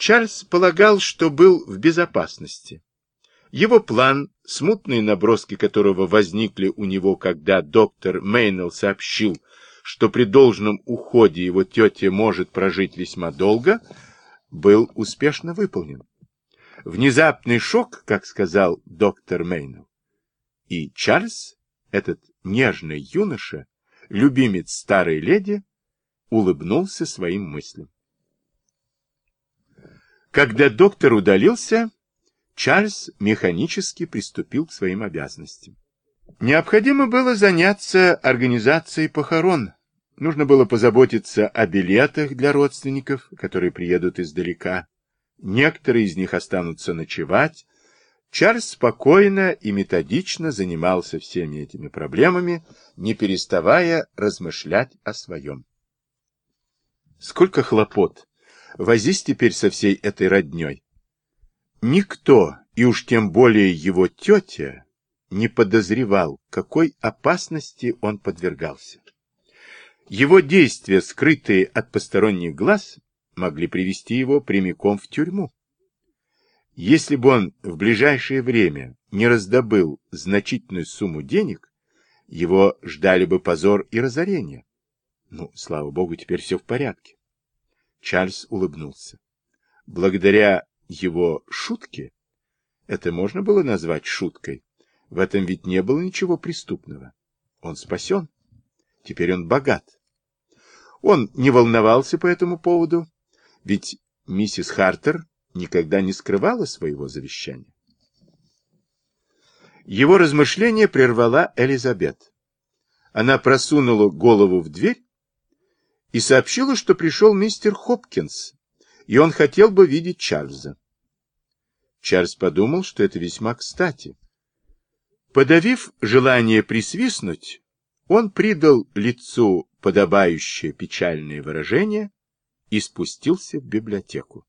Чарльз полагал, что был в безопасности. Его план, смутные наброски которого возникли у него, когда доктор Мейнелл сообщил, что при должном уходе его тетя может прожить весьма долго, был успешно выполнен. Внезапный шок, как сказал доктор Мейнелл. И Чарльз, этот нежный юноша, любимец старой леди, улыбнулся своим мыслям. Когда доктор удалился, Чарльз механически приступил к своим обязанностям. Необходимо было заняться организацией похорон. Нужно было позаботиться о билетах для родственников, которые приедут издалека. Некоторые из них останутся ночевать. Чарльз спокойно и методично занимался всеми этими проблемами, не переставая размышлять о своем. Сколько хлопот! Возись теперь со всей этой родней. Никто, и уж тем более его тетя, не подозревал, какой опасности он подвергался. Его действия, скрытые от посторонних глаз, могли привести его прямиком в тюрьму. Если бы он в ближайшее время не раздобыл значительную сумму денег, его ждали бы позор и разорение. Ну, слава богу, теперь все в порядке. Чарльз улыбнулся. Благодаря его шутке, это можно было назвать шуткой, в этом ведь не было ничего преступного. Он спасен. Теперь он богат. Он не волновался по этому поводу, ведь миссис Хартер никогда не скрывала своего завещания. Его размышление прервала Элизабет. Она просунула голову в дверь и сообщила, что пришел мистер Хопкинс, и он хотел бы видеть Чарльза. Чарльз подумал, что это весьма кстати. Подавив желание присвистнуть, он придал лицу подобающее печальное выражение и спустился в библиотеку.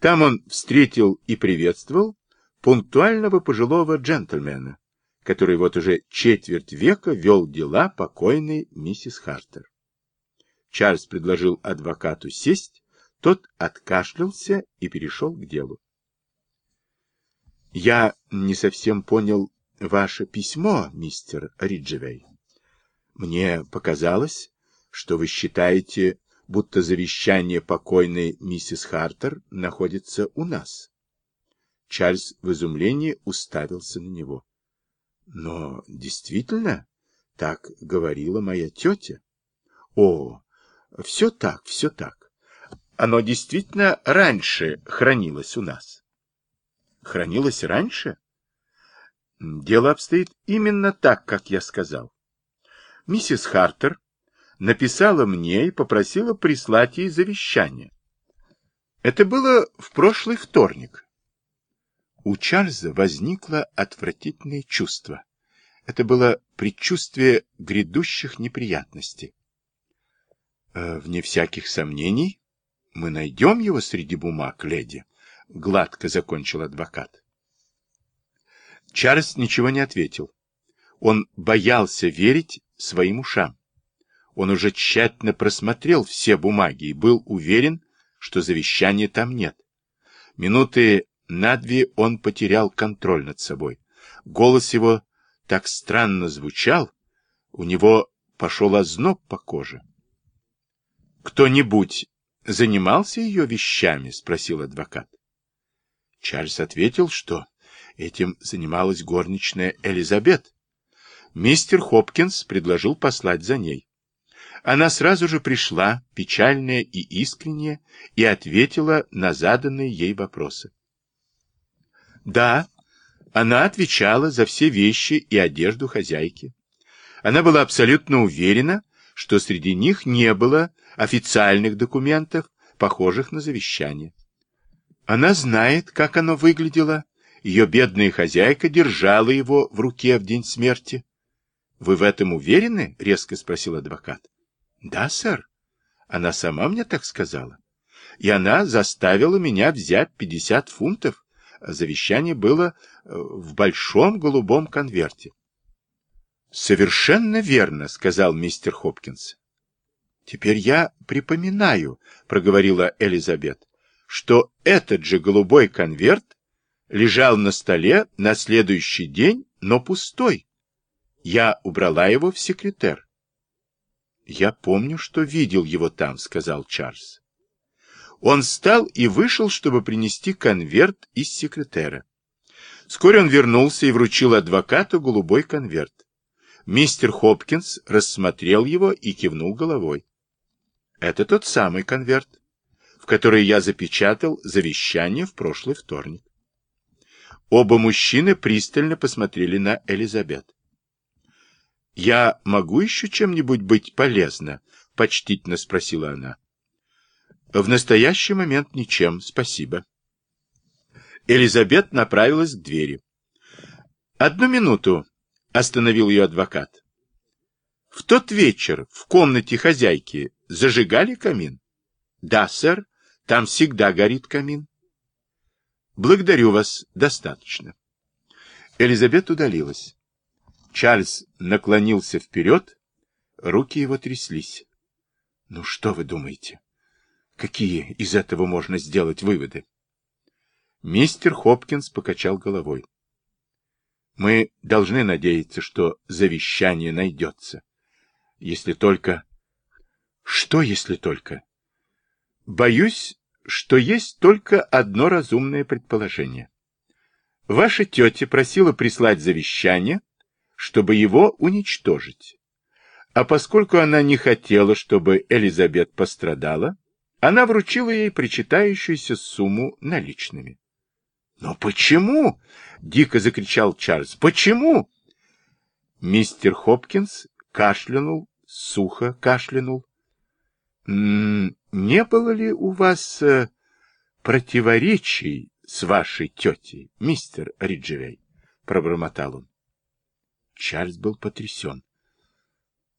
Там он встретил и приветствовал пунктуального пожилого джентльмена, который вот уже четверть века вел дела покойной миссис Хартер. Чарльз предложил адвокату сесть, тот откашлялся и перешел к делу. «Я не совсем понял ваше письмо, мистер Риджевей. Мне показалось, что вы считаете, будто завещание покойной миссис Хартер находится у нас». Чарльз в изумлении уставился на него. «Но действительно, так говорила моя тетя». «О, все так, все так. Оно действительно раньше хранилось у нас. Хранилось раньше? Дело обстоит именно так, как я сказал. Миссис Хартер написала мне и попросила прислать ей завещание. Это было в прошлый вторник. У Чарльза возникло отвратительное чувство. Это было предчувствие грядущих неприятностей. Э, вне всяких сомнений, мы найдем его среди бумаг, леди, — гладко закончил адвокат. Чарльз ничего не ответил. Он боялся верить своим ушам. Он уже тщательно просмотрел все бумаги и был уверен, что завещания там нет. Минуты на две он потерял контроль над собой. Голос его так странно звучал, у него пошел озноб по коже. «Кто-нибудь занимался ее вещами?» — спросил адвокат. Чарльз ответил, что этим занималась горничная Элизабет. Мистер Хопкинс предложил послать за ней. Она сразу же пришла, печальная и искренняя, и ответила на заданные ей вопросы. Да, она отвечала за все вещи и одежду хозяйки. Она была абсолютно уверена, что среди них не было официальных документов, похожих на завещание. Она знает, как оно выглядело. Ее бедная хозяйка держала его в руке в день смерти. — Вы в этом уверены? — резко спросил адвокат. — Да, сэр. Она сама мне так сказала. И она заставила меня взять 50 фунтов. Завещание было э, в большом голубом конверте. — Совершенно верно, — сказал мистер Хопкинс. Теперь я припоминаю, проговорила Элизабет, что этот же голубой конверт лежал на столе на следующий день, но пустой. Я убрала его в секретер. «Я помню, что видел его там», — сказал Чарльз. Он встал и вышел, чтобы принести конверт из секретера. Вскоре он вернулся и вручил адвокату голубой конверт. Мистер Хопкинс рассмотрел его и кивнул головой. Это тот самый конверт, в который я запечатал завещание в прошлый вторник. Оба мужчины пристально посмотрели на Элизабет. «Я могу еще чем-нибудь быть полезна?» — почтительно спросила она. «В настоящий момент ничем, спасибо». Элизабет направилась к двери. «Одну минуту», — остановил ее адвокат. «В тот вечер в комнате хозяйки зажигали камин?» «Да, сэр, там всегда горит камин». Благодарю вас, достаточно. Элизабет удалилась. Чарльз наклонился вперед, руки его тряслись. Ну что вы думаете? Какие из этого можно сделать выводы? Мистер Хопкинс покачал головой. Мы должны надеяться, что завещание найдется. Если только... Что, если только? Боюсь, что есть только одно разумное предположение. Ваша тетя просила прислать завещание, чтобы его уничтожить. А поскольку она не хотела, чтобы Элизабет пострадала, она вручила ей причитающуюся сумму наличными. «Но почему?» — дико закричал Чарльз. «Почему?» Мистер Хопкинс кашлянул, сухо кашлянул. Не было ли у вас э, противоречий с вашей тетей, мистер Риджевей? Пробормотал он. Чарльз был потрясен.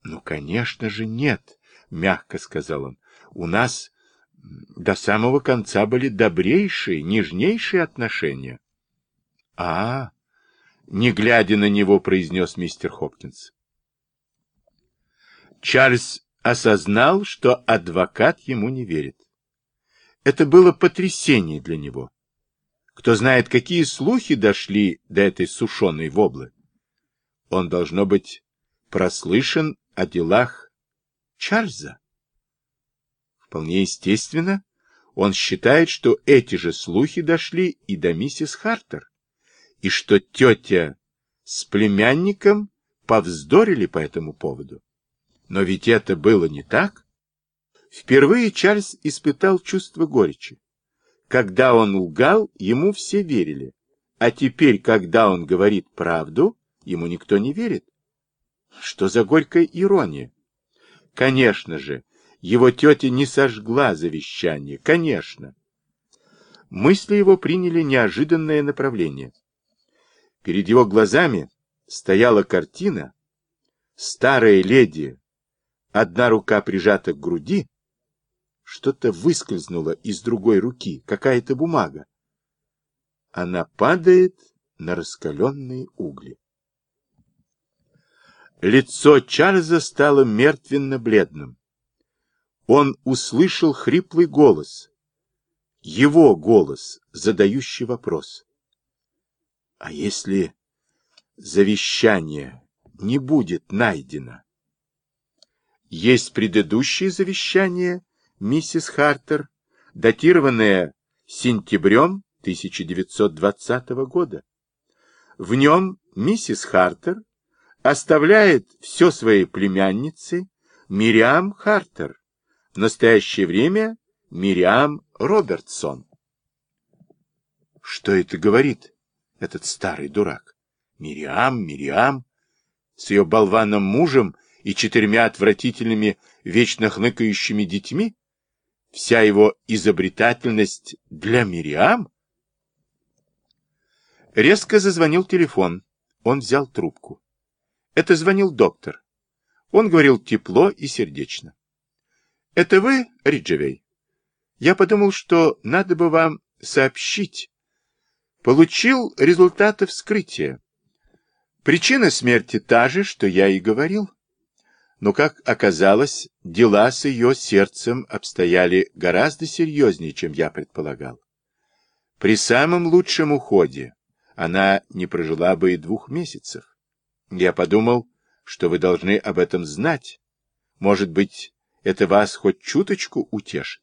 Ну, конечно же, нет, мягко сказал он. У нас до самого конца были добрейшие, нежнейшие отношения. А, не глядя на него, произнес мистер Хопкинс. Чарльз осознал, что адвокат ему не верит. Это было потрясение для него. Кто знает, какие слухи дошли до этой сушеной воблы. Он, должно быть, прослышан о делах Чарльза. Вполне естественно, он считает, что эти же слухи дошли и до миссис Хартер, и что тетя с племянником повздорили по этому поводу. Но ведь это было не так. Впервые Чарльз испытал чувство горечи. Когда он лгал, ему все верили. А теперь, когда он говорит правду, ему никто не верит. Что за горькая ирония? Конечно же, его тетя не сожгла завещание. Конечно. Мысли его приняли неожиданное направление. Перед его глазами стояла картина. Старая леди Одна рука прижата к груди. Что-то выскользнуло из другой руки, какая-то бумага. Она падает на раскаленные угли. Лицо Чарльза стало мертвенно-бледным. Он услышал хриплый голос. Его голос, задающий вопрос. А если завещание не будет найдено? Есть предыдущее завещание миссис Хартер, датированное сентябрем 1920 года. В нем миссис Хартер оставляет все своей племяннице Мириам Хартер, в настоящее время Мириам Робертсон. Что это говорит этот старый дурак? Мириам, Мириам, с ее болваном мужем и четырьмя отвратительными, вечно хныкающими детьми? Вся его изобретательность для Мириам? Резко зазвонил телефон. Он взял трубку. Это звонил доктор. Он говорил тепло и сердечно. «Это вы, Риджевей? Я подумал, что надо бы вам сообщить. Получил результаты вскрытия. Причина смерти та же, что я и говорил. но, как оказалось, дела с ее сердцем обстояли гораздо серьезнее, чем я предполагал. При самом лучшем уходе она не прожила бы и двух месяцев. Я подумал, что вы должны об этом знать. Может быть, это вас хоть чуточку утешит.